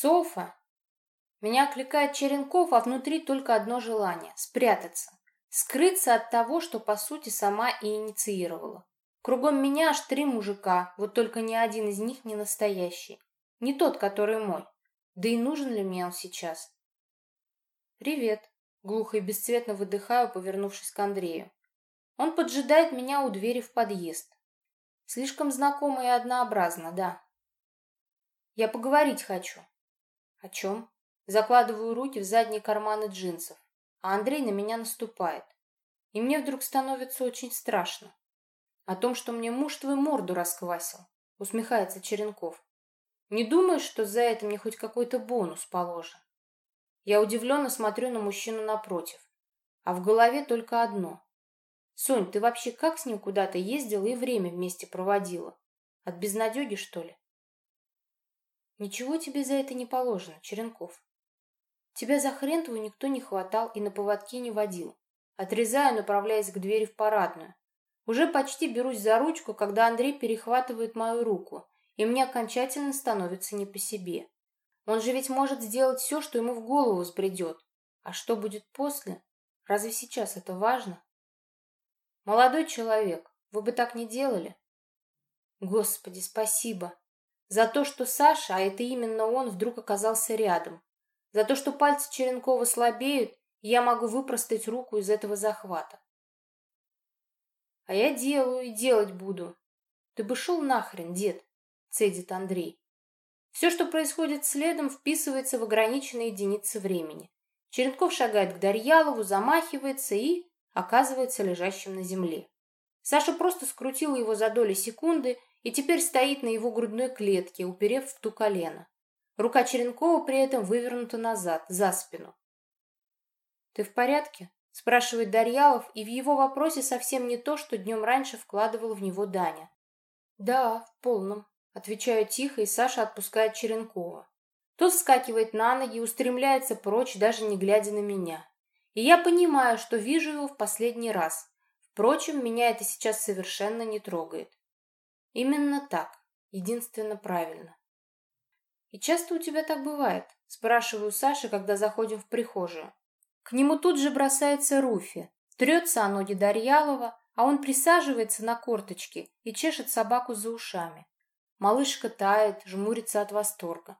«Софа!» Меня окликает Черенков, а внутри только одно желание — спрятаться. Скрыться от того, что, по сути, сама и инициировала. Кругом меня аж три мужика, вот только ни один из них не настоящий. Не тот, который мой. Да и нужен ли мне он сейчас? «Привет», — глухо и бесцветно выдыхаю, повернувшись к Андрею. Он поджидает меня у двери в подъезд. Слишком знакомо и однообразно, да. Я поговорить хочу. О чем? Закладываю руки в задние карманы джинсов, а Андрей на меня наступает. И мне вдруг становится очень страшно. О том, что мне муж твой морду расквасил, усмехается Черенков. Не думаешь, что за это мне хоть какой-то бонус положен? Я удивленно смотрю на мужчину напротив, а в голове только одно. Сонь, ты вообще как с ним куда-то ездила и время вместе проводила? От безнадеги, что ли? Ничего тебе за это не положено, Черенков. Тебя за хрен твой никто не хватал и на поводке не водил. Отрезаю, направляясь к двери в парадную. Уже почти берусь за ручку, когда Андрей перехватывает мою руку, и мне окончательно становится не по себе. Он же ведь может сделать все, что ему в голову взбредет. А что будет после? Разве сейчас это важно? Молодой человек, вы бы так не делали? Господи, спасибо. За то, что Саша, а это именно он, вдруг оказался рядом. За то, что пальцы Черенкова слабеют, я могу выпростать руку из этого захвата. А я делаю и делать буду. Ты бы шел нахрен, дед, цедит Андрей. Все, что происходит следом, вписывается в ограниченные единицы времени. Черенков шагает к Дарьялову, замахивается и оказывается лежащим на земле. Саша просто скрутила его за доли секунды и теперь стоит на его грудной клетке, уперев в ту колено. Рука Черенкова при этом вывернута назад, за спину. «Ты в порядке?» – спрашивает Дарьялов, и в его вопросе совсем не то, что днем раньше вкладывал в него Даня. «Да, в полном», – отвечаю тихо, и Саша отпускает Черенкова. Тот вскакивает на ноги и устремляется прочь, даже не глядя на меня. И я понимаю, что вижу его в последний раз. Впрочем, меня это сейчас совершенно не трогает. Именно так, единственно правильно. «И часто у тебя так бывает?» – спрашиваю Саши, когда заходим в прихожую. К нему тут же бросается Руфи. Трется о ноги Дарьялова, а он присаживается на корточки и чешет собаку за ушами. Малышка тает, жмурится от восторга.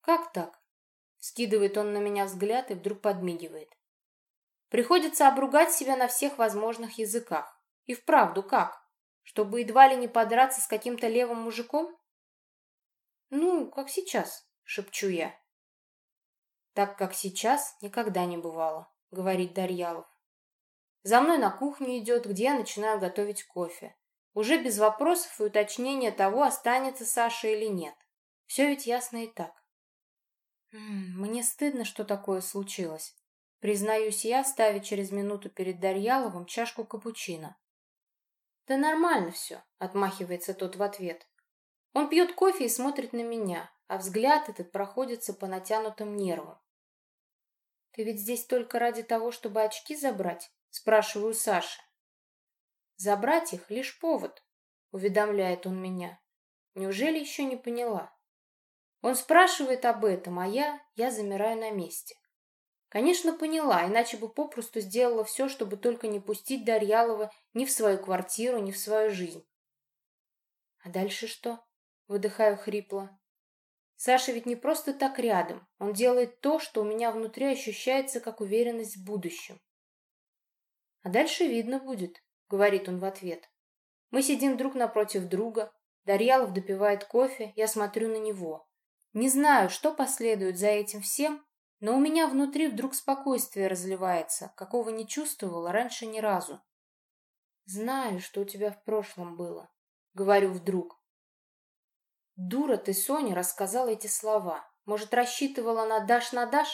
«Как так?» – скидывает он на меня взгляд и вдруг подмигивает. Приходится обругать себя на всех возможных языках. И вправду как? Чтобы едва ли не подраться с каким-то левым мужиком? «Ну, как сейчас», — шепчу я. «Так, как сейчас, никогда не бывало», — говорит Дарьялов. За мной на кухню идет, где я начинаю готовить кофе. Уже без вопросов и уточнения того, останется Саша или нет. Все ведь ясно и так. Мне стыдно, что такое случилось. Признаюсь я, ставя через минуту перед Дарьяловым чашку капучино. «Да нормально все», — отмахивается тот в ответ. Он пьет кофе и смотрит на меня, а взгляд этот проходится по натянутым нервам. «Ты ведь здесь только ради того, чтобы очки забрать?» – спрашиваю Саши. «Забрать их – лишь повод», – уведомляет он меня. «Неужели еще не поняла?» Он спрашивает об этом, а я, я замираю на месте. Конечно, поняла, иначе бы попросту сделала все, чтобы только не пустить Дарьялова ни в свою квартиру, ни в свою жизнь. А дальше что? Выдыхаю хрипло. Саша ведь не просто так рядом. Он делает то, что у меня внутри ощущается как уверенность в будущем. А дальше видно будет, говорит он в ответ. Мы сидим друг напротив друга. Дарьялов допивает кофе, я смотрю на него. Не знаю, что последует за этим всем, но у меня внутри вдруг спокойствие разливается, какого не чувствовала раньше ни разу. Знаю, что у тебя в прошлом было, говорю вдруг. Дура ты, Соня, рассказала эти слова. Может, рассчитывала на Даш на Даш?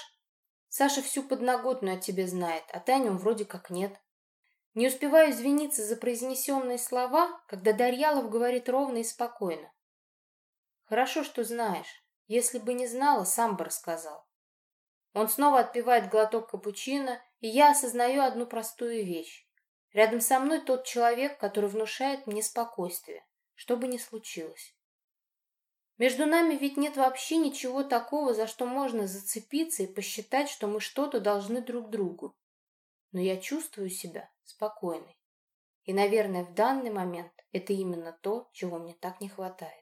Саша всю подноготную о тебе знает, а ты о нем вроде как нет. Не успеваю извиниться за произнесенные слова, когда Дарьялов говорит ровно и спокойно. Хорошо, что знаешь. Если бы не знала, сам бы рассказал. Он снова отпивает глоток капучино, и я осознаю одну простую вещь. Рядом со мной тот человек, который внушает мне спокойствие, что бы ни случилось. Между нами ведь нет вообще ничего такого, за что можно зацепиться и посчитать, что мы что-то должны друг другу. Но я чувствую себя спокойной. И, наверное, в данный момент это именно то, чего мне так не хватает.